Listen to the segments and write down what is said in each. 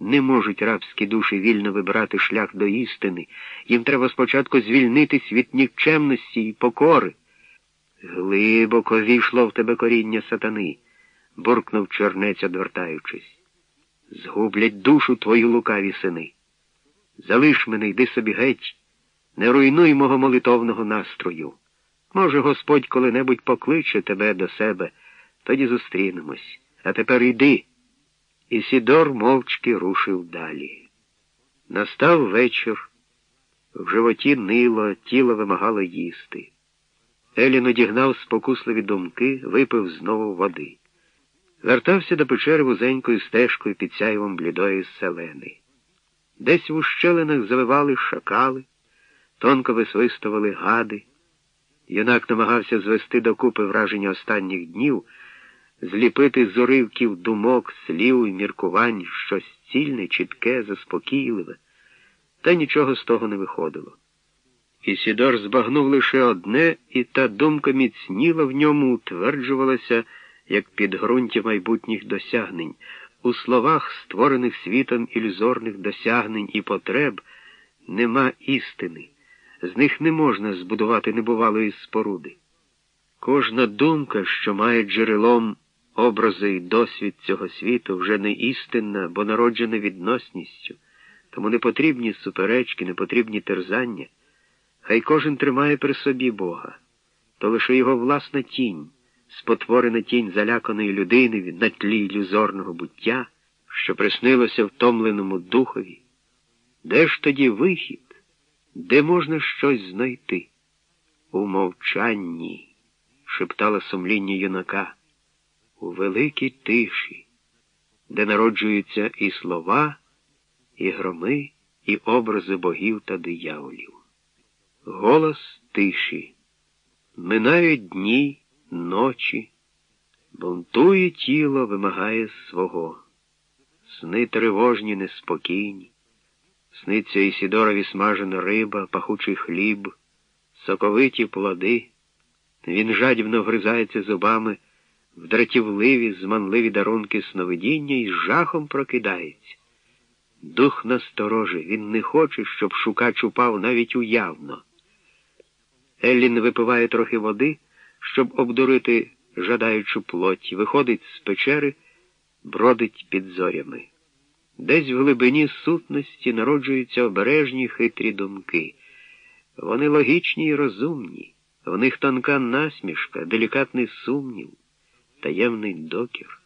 Не можуть рабські душі вільно вибирати шлях до істини. Їм треба спочатку звільнитись від нікчемності і покори. Глибоко війшло в тебе коріння сатани, буркнув чернець, одвертаючись. Згублять душу твою лукаві сини. Залиш мене, йди собі геть, не руйнуй мого молитовного настрою. Може, Господь коли-небудь покличе тебе до себе, тоді зустрінемось. А тепер йди. І Сідор мовчки рушив далі. Настав вечір. В животі нило, тіло вимагало їсти. Елін одігнав спокусливі думки, випив знову води. Вертався до печери вузенькою стежкою під сяйвом блідої селени. Десь в ущелинах завивали шакали, тонко висвистували гади. Юнак намагався звести докупи враження останніх днів, зліпити з уривків думок, слів і міркувань щось цільне, чітке, заспокійливе, та нічого з того не виходило. Ісідор збагнув лише одне, і та думка міцніла в ньому, утверджувалася, як підґрунтя майбутніх досягнень. У словах, створених світом ілюзорних досягнень і потреб, нема істини. З них не можна збудувати небувалої споруди. Кожна думка, що має джерелом образи і досвід цього світу, вже не істинна, бо народжена відносністю, тому не потрібні суперечки, не потрібні терзання. Хай кожен тримає при собі Бога, то лише його власна тінь, спотворена тінь заляканої людини на тлі ілюзорного буття, що приснилося втомленому духові. Де ж тоді вихід, де можна щось знайти? У мовчанні, шептала сумління юнака, у великій тиші, де народжуються і слова, і громи, і образи богів та дияволів. Голос тиші. Минають дні, ночі, бунтує тіло, вимагає свого. Сни тривожні, неспокійні. Сниться Ісідорові смажена риба, пахучий хліб, соковиті плоди. Він жадібно вгризається зубами в дратівливі, зманливі дарунки сновидіння і з жахом прокидається. Дух насторожий, він не хоче, щоб шукач упав навіть уявно. Еллін випиває трохи води, щоб обдурити жадаючу плоть, виходить з печери, бродить під зорями. Десь в глибині сутності народжуються обережні хитрі думки. Вони логічні і розумні, в них тонка насмішка, делікатний сумнів, таємний докір.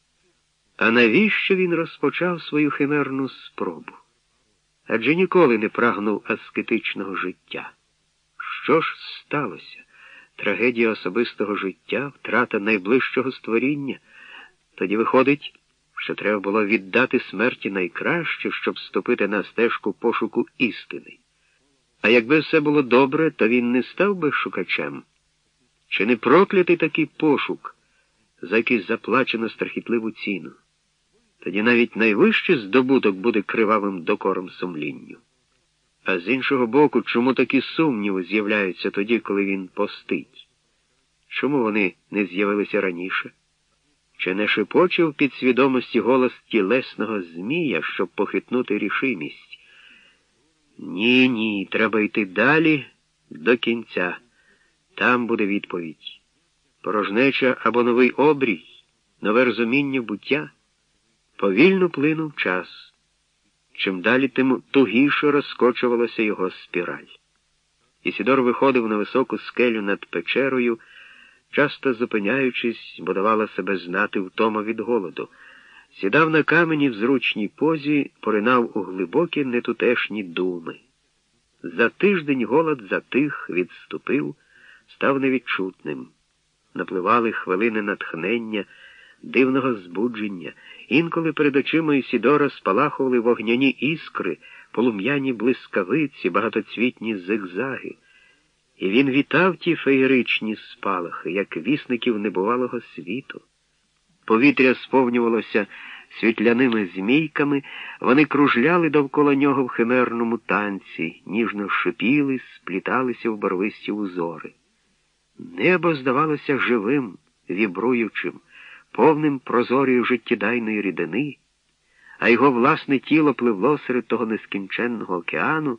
А навіщо він розпочав свою химерну спробу? Адже ніколи не прагнув аскетичного життя. Що ж сталося? Трагедія особистого життя, втрата найближчого створіння. Тоді виходить, що треба було віддати смерті найкраще, щоб вступити на стежку пошуку істини. А якби все було добре, то він не став би шукачем. Чи не проклятий такий пошук, за який заплачено страхітливу ціну? Тоді навіть найвищий здобуток буде кривавим докором сумлінню. А з іншого боку, чому такі сумніви з'являються тоді, коли він постить? Чому вони не з'явилися раніше? Чи не шепоче в підсвідомості голос тілесного Змія, щоб похитнути рішимість? Ні, ні, треба йти далі до кінця. Там буде відповідь. Порожнеча або новий обрій, нове розуміння буття. Повільно плинув час. Чим далі, тим тугіше розкочувалася його спіраль. Ісідор виходив на високу скелю над печерою, часто зупиняючись, бо давала себе знати втома від голоду. Сідав на камені в зручній позі, поринав у глибокі нетутешні думи. За тиждень голод затих, відступив, став невідчутним. Напливали хвилини натхнення, дивного збудження. Інколи перед очима Ісідора спалахували вогняні іскри, полум'яні блискавиці, багатоцвітні зигзаги. І він вітав ті феєричні спалахи, як вісників небувалого світу. Повітря сповнювалося світляними змійками, вони кружляли довкола нього в химерному танці, ніжно шипіли, спліталися в барвисті узори. Небо здавалося живим, вібруючим повним прозорію життєдайної рідини, а його власне тіло пливло серед того нескінченного океану.